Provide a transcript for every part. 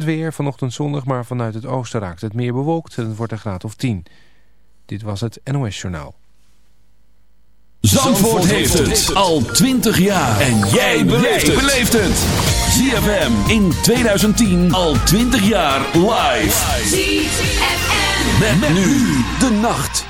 Het weer, vanochtend zonnig, maar vanuit het oosten raakt het meer bewolkt en het wordt een graad of 10. Dit was het NOS Journaal. Zandvoort, heeft het al 20 jaar. En jij beleeft het. ZFM in 2010 al 20 jaar live. ZFM. Met, nu de nacht.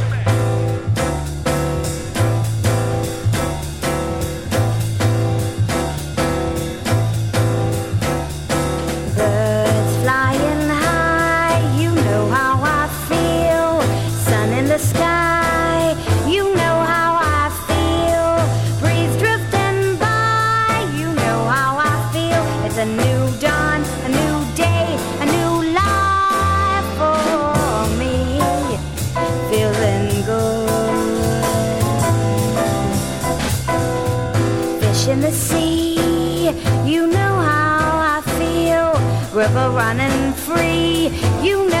forever running free. You know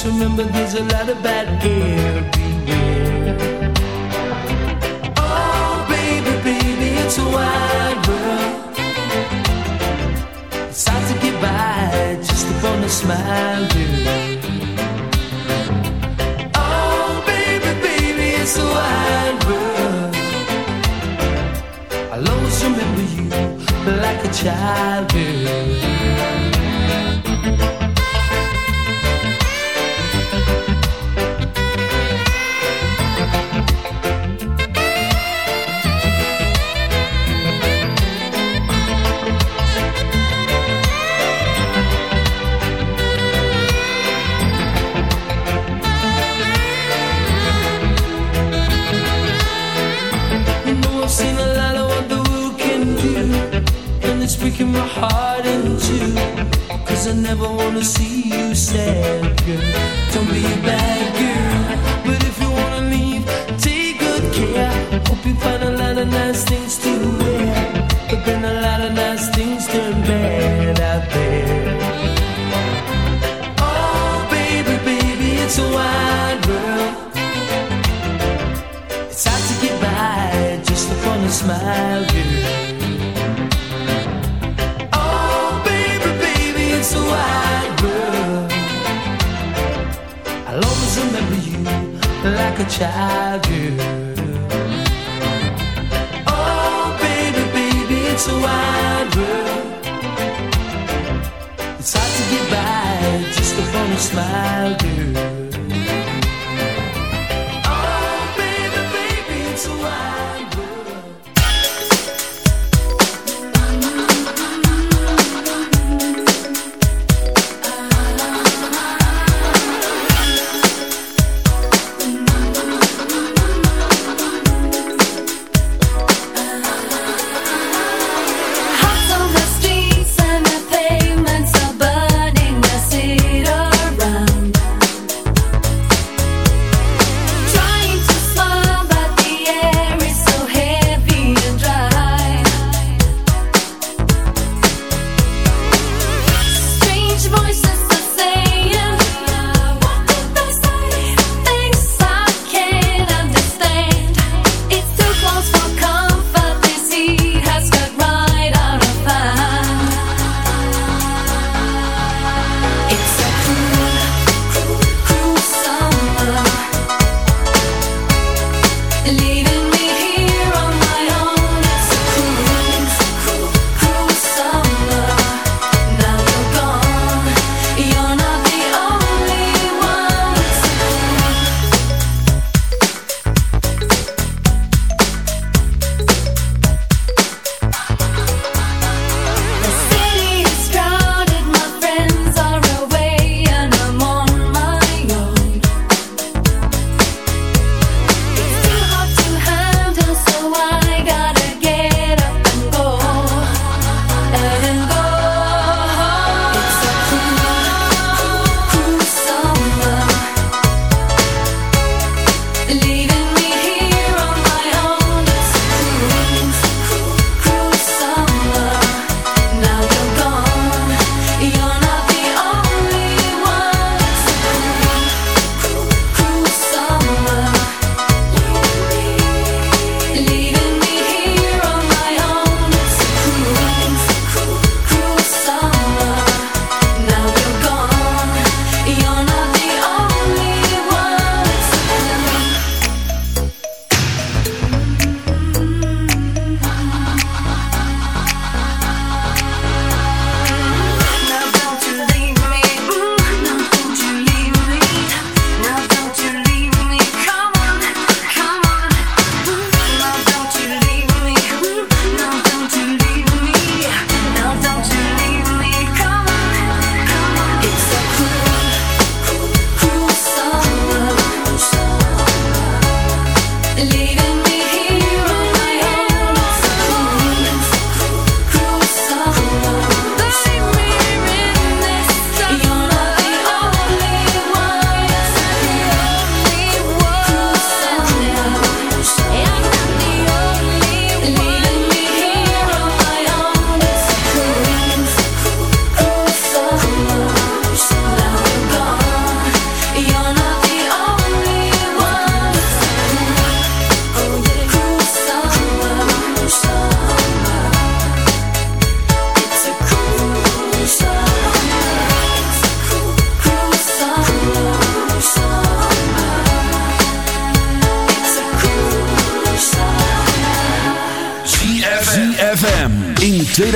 Just remember there's a lot of bad gear.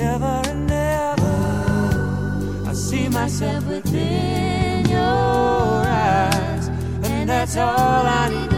ever and ever. I see myself within your eyes, and that's all I need.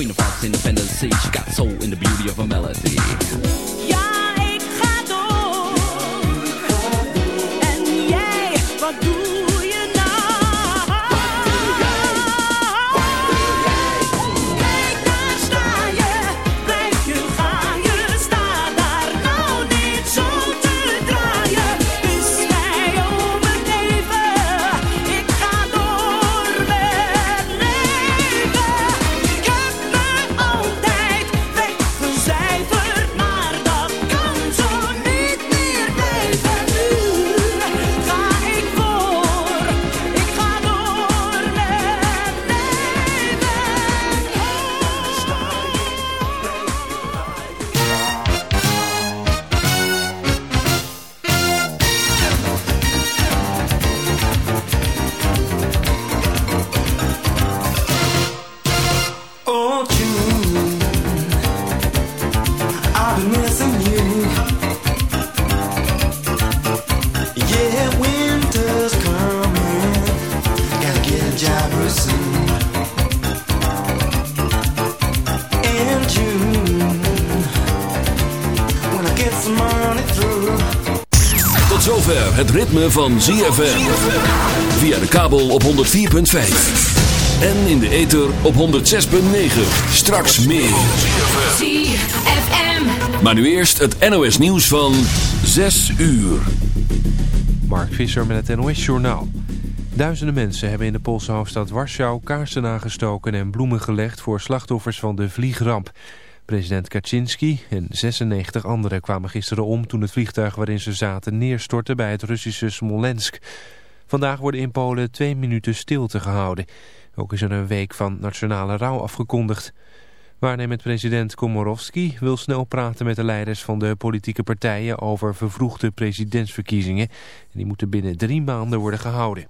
Queen of hearts, independent sea. She got soul in the beauty of her melody. Van ZFM. Via de kabel op 104.5. En in de ether op 106.9. Straks meer. ZFM. Maar nu eerst het NOS nieuws van 6 uur. Mark Visser met het NOS-journaal. Duizenden mensen hebben in de Poolse hoofdstad Warschau kaarsen aangestoken en bloemen gelegd voor slachtoffers van de vliegramp. President Kaczynski en 96 anderen kwamen gisteren om toen het vliegtuig waarin ze zaten neerstortte bij het Russische Smolensk. Vandaag worden in Polen twee minuten stilte gehouden. Ook is er een week van nationale rouw afgekondigd. Waarnemend president Komorowski wil snel praten met de leiders van de politieke partijen over vervroegde presidentsverkiezingen. En die moeten binnen drie maanden worden gehouden.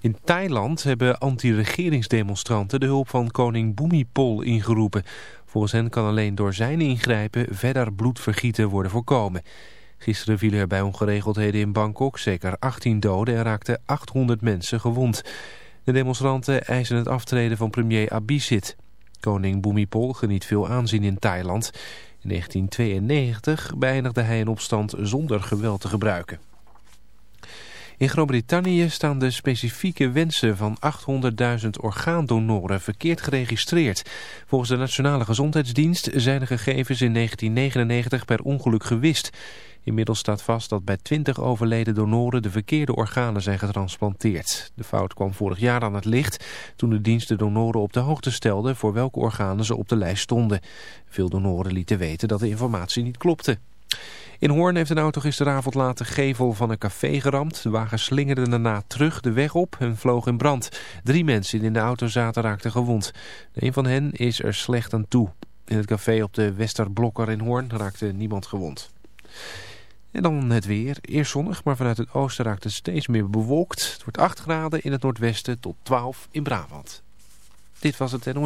In Thailand hebben anti-regeringsdemonstranten de hulp van koning Bhumipol ingeroepen. Volgens hen kan alleen door zijn ingrijpen verder bloedvergieten worden voorkomen. Gisteren vielen er bij ongeregeldheden in Bangkok zeker 18 doden en raakten 800 mensen gewond. De demonstranten eisen het aftreden van premier Abhisit. Koning Bhumipol geniet veel aanzien in Thailand. In 1992 beëindigde hij een opstand zonder geweld te gebruiken. In Groot-Brittannië staan de specifieke wensen van 800.000 orgaandonoren verkeerd geregistreerd. Volgens de Nationale Gezondheidsdienst zijn de gegevens in 1999 per ongeluk gewist. Inmiddels staat vast dat bij 20 overleden donoren de verkeerde organen zijn getransplanteerd. De fout kwam vorig jaar aan het licht toen de dienst de donoren op de hoogte stelde voor welke organen ze op de lijst stonden. Veel donoren lieten weten dat de informatie niet klopte. In Hoorn heeft een auto gisteravond laten gevel van een café geramd. De wagen slingerde daarna terug de weg op en vloog in brand. Drie mensen die in de auto zaten raakten gewond. Een van hen is er slecht aan toe. In het café op de Westerblokker in Hoorn raakte niemand gewond. En dan het weer. Eerst zonnig, maar vanuit het oosten raakt het steeds meer bewolkt. Het wordt 8 graden in het noordwesten tot 12 in Brabant. Dit was het NOS.